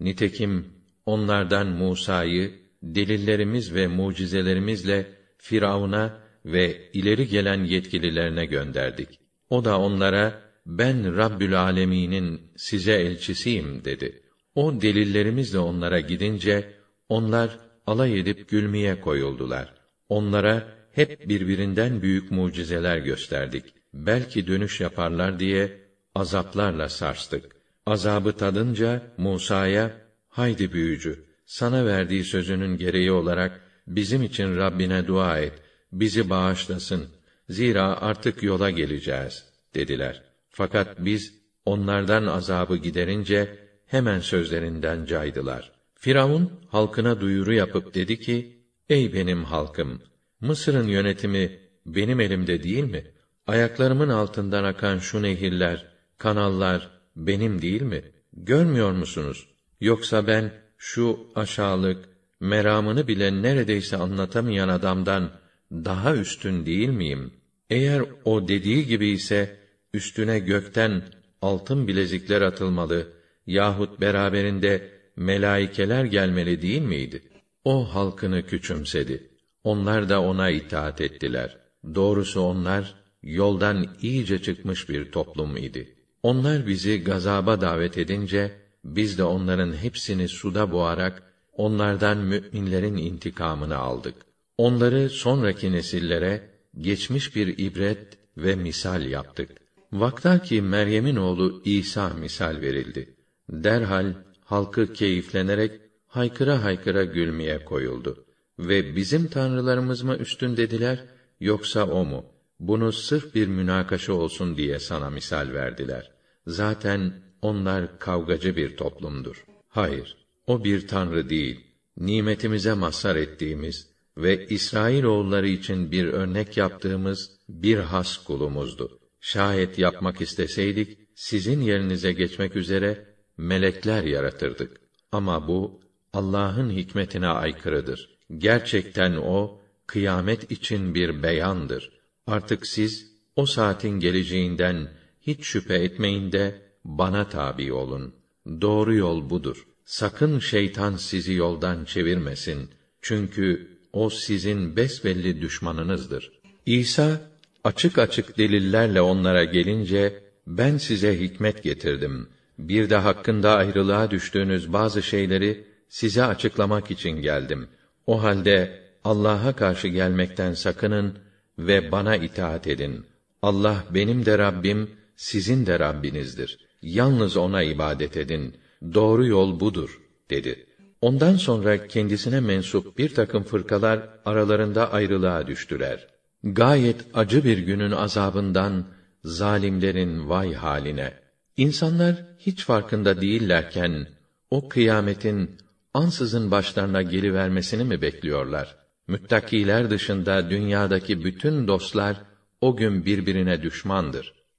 Nitekim onlardan Musa'yı delillerimiz ve mucizelerimizle Firavun'a ve ileri gelen yetkililerine gönderdik. O da onlara ben Rabbül Alemin'in size elçisiyim dedi. O delillerimizle onlara gidince onlar alay edip gülmeye koyuldular. Onlara hep birbirinden büyük mucizeler gösterdik. Belki dönüş yaparlar diye azaplarla sarstık. Azabı tadınca Musa'ya haydi büyücü sana verdiği sözünün gereği olarak bizim için Rabbine dua et. Bizi bağışlasın. Zira artık yola geleceğiz dediler. Fakat biz onlardan azabı giderince hemen sözlerinden caydılar. Firavun halkına duyuru yapıp dedi ki: Ey benim halkım, Mısır'ın yönetimi benim elimde değil mi? Ayaklarımın altından akan şu nehirler, kanallar benim değil mi? Görmüyor musunuz? Yoksa ben şu aşağılık, meramını bile neredeyse anlatamayan adamdan daha üstün değil miyim? Eğer o dediği gibi ise üstüne gökten altın bilezikler atılmalı yahut beraberinde melaikeler gelmeli değil miydi? O halkını küçümsedi. Onlar da ona itaat ettiler. Doğrusu onlar yoldan iyice çıkmış bir toplum idi. Onlar bizi gazaba davet edince biz de onların hepsini suda boğarak onlardan müminlerin intikamını aldık. Onları sonraki nesillere geçmiş bir ibret ve misal yaptık. Vaktaki Meryem'in oğlu İsa misal verildi. Derhal halkı keyiflenerek haykıra haykıra gülmeye koyuldu ve bizim tanrılarımız mı üstün dediler yoksa o mu? Bunu sırf bir münakaşa olsun diye sana misal verdiler. Zaten onlar kavgacı bir toplumdur. Hayır, o bir tanrı değil. Nimetimize mazhar ettiğimiz ve İsrail oğulları için bir örnek yaptığımız bir has kulumuzdu. Şayet yapmak isteseydik, sizin yerinize geçmek üzere melekler yaratırdık. Ama bu Allah'ın hikmetine aykırıdır. Gerçekten o kıyamet için bir beyandır. Artık siz o saatin geleceğinden hiç şüphe etmeyin de bana tabi olun. Doğru yol budur. Sakın şeytan sizi yoldan çevirmesin. Çünkü o sizin besbelli düşmanınızdır. İsa açık açık delillerle onlara gelince ben size hikmet getirdim. Bir de hakkında ayrılığa düştüğünüz bazı şeyleri size açıklamak için geldim. O halde Allah'a karşı gelmekten sakının ve bana itaat edin. Allah benim de Rabbim, sizin de Rabbinizdir. Yalnız ona ibadet edin. Doğru yol budur, dedi. Ondan sonra kendisine mensup bir takım fırkalar aralarında ayrılığa düştüler. Gayet acı bir günün azabından zalimlerin vay haline. İnsanlar hiç farkında değillerken o kıyametin ansızın başlarına gelivermesini mi bekliyorlar? Müttakiler dışında dünyadaki bütün dostlar o gün birbirine düşmandır.